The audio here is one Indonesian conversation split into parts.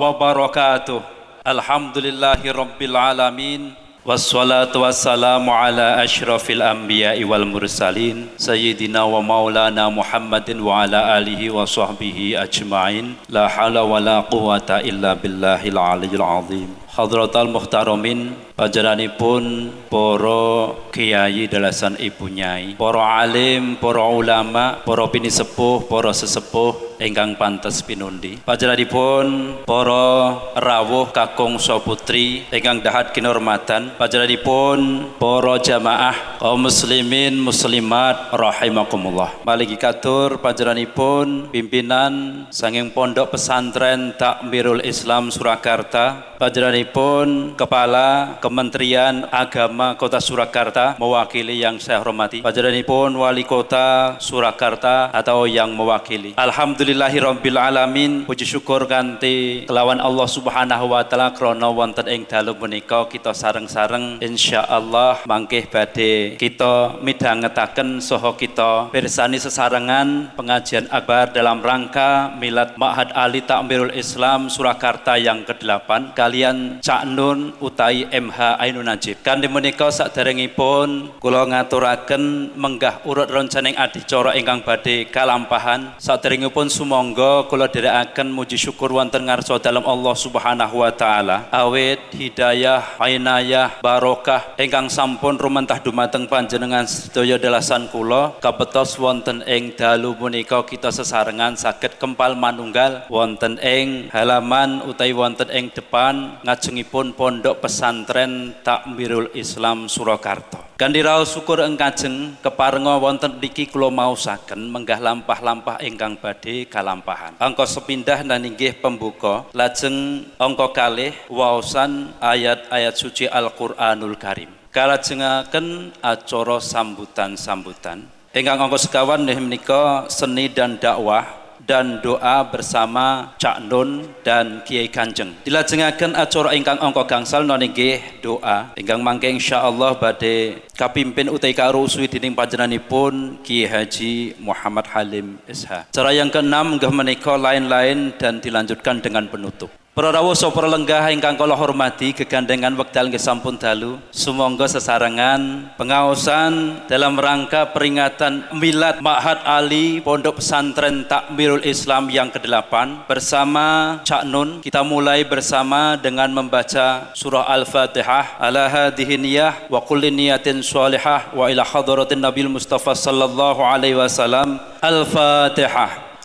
Wabarakatuh. Alhamdulillahi rabbil alamin. Wassalatu wassalamu ala ashrafil anbiya'i wal mursalin Sayyidina wa maulana Muhammadin wa ala alihi wa sahbihi ajma'in La hawla wa la quwata illa billahil aliyyil azim Hadratal muhtaramin Pajaranipun para kiai dalasan ibu nyai, para alim, para ulama, para pinisepuh, para sesepuh ingkang pantes pinundi. Pajaranipun para rawuh kakung putri ingkang dahat kinurmatan. Pajaranipun para jamaah kaum muslimin muslimat rahimakumullah. Maliki katur pajaranipun pimpinan sanging pondok pesantren Takmirul Islam Surakarta. Pajaranipun kepala Kementerian Agama Kota Surakarta mewakili yang saya hormati. pun Wali Kota Surakarta atau yang mewakili. Alhamdulillahirabbil alamin. Puji syukur ganti kelawan Allah Subhanahu wa taala krana wonten ing dalu menika kita sareng-sareng insyaallah mangkih badhe kita midhangetaken saha kita bersani sesarengan pengajian akbar dalam rangka Milad Ma'had Ali Takmirul Islam Surakarta yang ke-8 kalian Cak Nun utai MH Ainun Najib. Kanthi menika saderengipun kula ngaturaken menggah urut roncaning adicara ingkang badhe kalampahan. Saderengipun sumangga kula dherekaken muji syukur wonten ngarsa dalam Allah Subhanahu wa taala. Awit hidayah, ainayah, barokah ingkang sampun rumentah dumateng panjenengan sedaya dalasan kula kabetos wonten ing dalu menika kita sesarengan saged kempal manunggal wonten ing halaman utawi wonten ing depan ngajengipun pondok pesantren Takmirul Islam Surakarta. Kanthi raos syukur engkajeng keparenga wonten mriki kula maosaken menggah lampah-lampah ingkang badhe kalampahan. Angka sepindah dan inggih pembuka lajeng angka kalih waosan ayat-ayat suci Al-Qur'anul Karim. Kalajengaken acara sambutan-sambutan. Ingkang angka sekawan menika seni dan dakwah dan doa bersama Cak Nun dan Kiai Kanjeng. Dilajengaken acara ingkang angka gangsal nggih doa ingkang mangke insyaallah badhe kapimpin utai karusuhi dening panjenenganipun Kiai Haji Muhammad Halim Isha. Cara yang keenam nggih menika lain-lain dan dilanjutkan dengan penutup. Para rawuh para lenggah ingkang kula hormati kegandengan wekdal nggih sampun dalu. Sumangga sesarengan pengaosan dalam rangka peringatan Milad Ma'had Ali Pondok Pesantren Takmirul Islam yang ke-8 bersama Cak Nun kita mulai bersama dengan membaca surah Al-Fatihah. Ala hadhihi niyah wa kulli niyatin shalihah wa ila hadratin Nabil Mustafa sallallahu alaihi wasallam. Al-Fatihah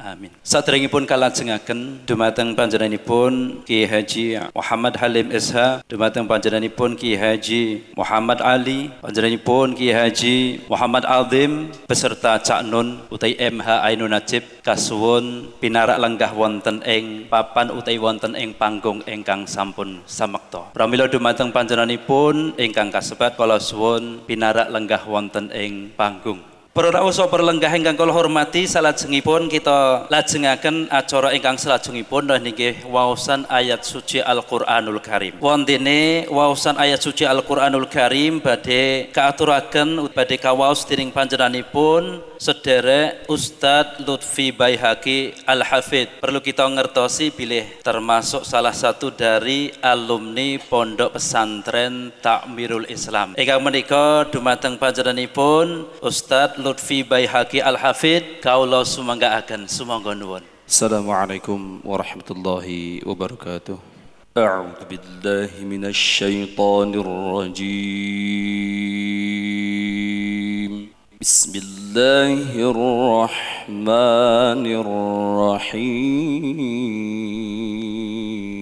Amin. Saderengipun kalajengaken dumateng panjenenganipun Ki Haji Muhammad Halim SH, dumateng panjenenganipun Ki Haji Muhammad Ali, panjenenganipun Ki Haji Muhammad Azim beserta Cak Nun utai MH Ainun Najib kasuwun pinarak lenggah wonten ing papan utai wonten ing panggung ingkang sampun samekta. Pramila dumateng panjenenganipun ingkang kasebat kala suwun pinarak lenggah wonten ing panggung. Para rawuh perlenggah ingkang kula hormati salajengipun kita lajengaken acara ingkang salajengipun nggih waosan ayat suci Al-Qur'anul Karim. Wontene waosan ayat suci Al-Qur'anul Karim badhe kaaturaken badhe kawaos dening panjenenganipun sederek Ustadz Lutfi Baihaki Al-Hafid. Perlu kita ngertosi pilih termasuk salah satu dari alumni Pondok Pesantren Takmirul Islam. Ingkang menika dumateng panjenenganipun Ustadz Lutfi Baihaki Al-Hafid kaula sumangga akan sumangga nuwun. Assalamualaikum warahmatullahi wabarakatuh. A'udzu billahi minasy rajim Bismillahirrahmanirrahim.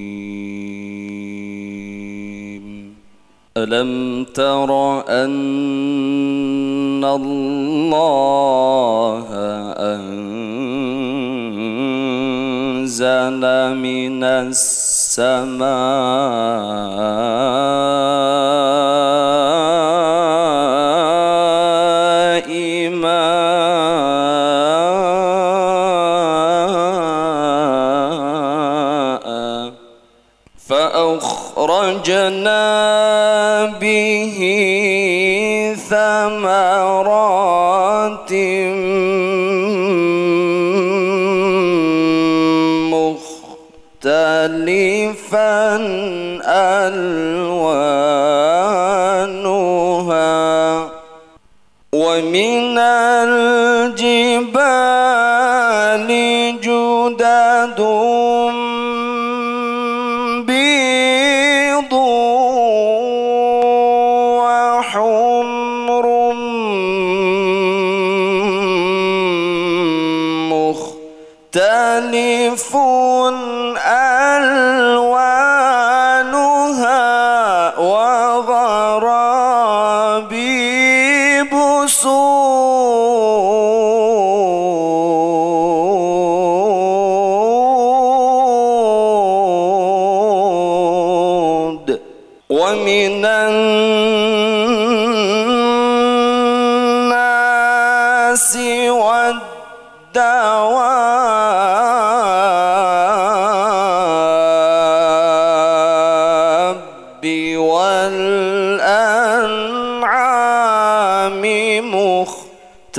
ألم تر أن الله أنزل من السماء فأخرجنا به ثمرات مختلفا ألوانها مختلف ألوانه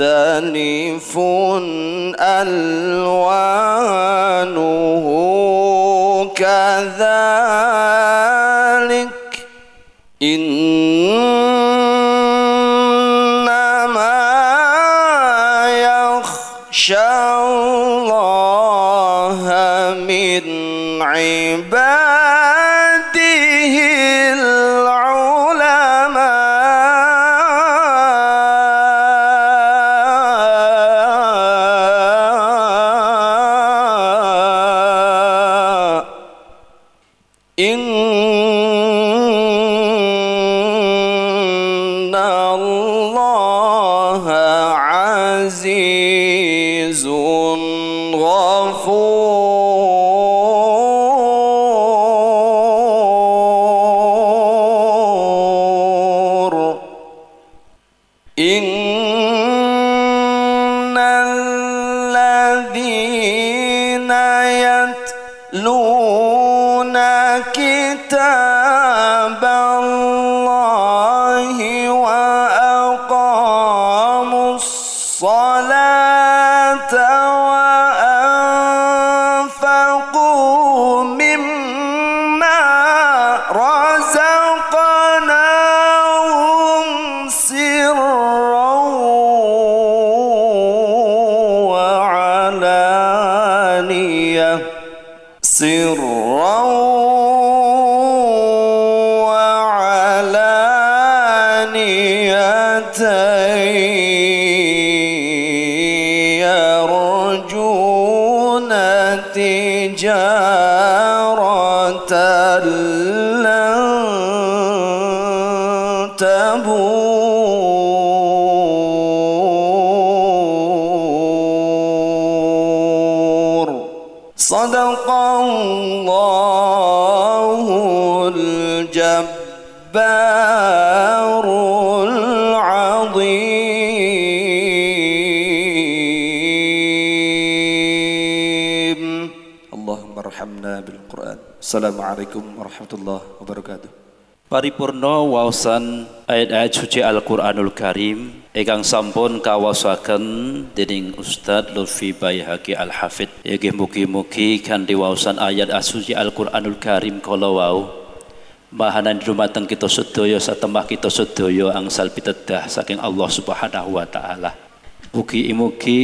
مختلف ألوانه كذلك إنما يخشى الله من عباده إن الله عزيز غفور. إن صدق الله الجبار العظيم. اللهم ارحمنا بالقرآن. السلام عليكم ورحمة الله وبركاته. Paripurna waosan ayat-ayat suci Al-Qur'anul Karim ingkang sampun kawasaken dening Ustaz Lutfi Bayhaqi Al-Hafid. Inggih mugi-mugi kanthi waosan ayat suci Al-Qur'anul Karim kala wau Mahanan dumateng kita sedaya satemah kita sedaya angsal pitedah saking Allah Subhanahu wa taala. Mugi-mugi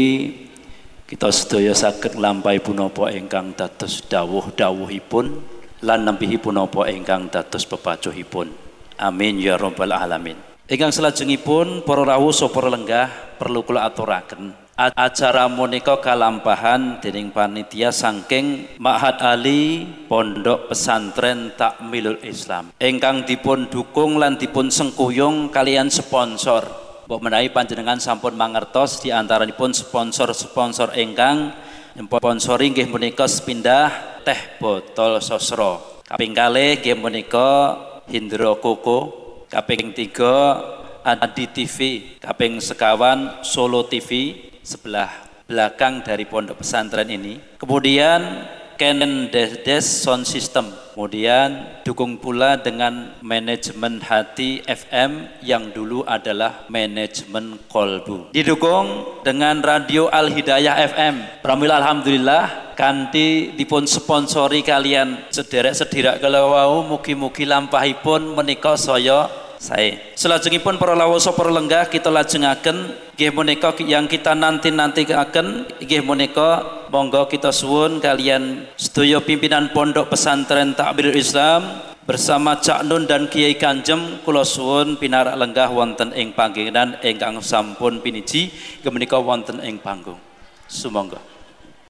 kita sedaya saged nglampahi punapa ingkang dados dawuh-dawuhipun lan nampihi punapa ingkang dados pepacuhipun. Amin ya rabbal alamin. Ingkang salajengipun para rawuh para lenggah perlu kula aturaken. Acara menika kalampahan dening panitia saking Ma'had Ali Pondok Pesantren Takmilul Islam ingkang dipun dukung lan dipun sengkuyung kalian sponsor. Mbok menawi panjenengan sampun mangertos di antaranipun sponsor-sponsor ingkang sponsori nggih menika sepindah teh botol sosro. Kaping kalih nggih menika Hindro Koko, kaping tiga Adi TV, kaping sekawan Solo TV sebelah belakang dari pondok pesantren ini. Kemudian Canon Des Sound System. Kemudian dukung pula dengan manajemen hati FM yang dulu adalah manajemen kolbu. Didukung dengan radio Al Hidayah FM. Pramila Alhamdulillah kanti dipun sponsori kalian sederek sedirak kalau mugi-mugi lampahipun menika saya saya. Selajengipun para lawasa para lenggah kita lajengaken nggih menika yang kita nanti-nanti akan nggih menika monggo kita suwun kalian sedaya pimpinan pondok pesantren Takbirul Islam bersama Cak Nun dan Kiai Kanjem kula suwun pinarak lenggah wonten ing panggenan ingkang sampun piniji menika wonten ing panggung. Sumangga.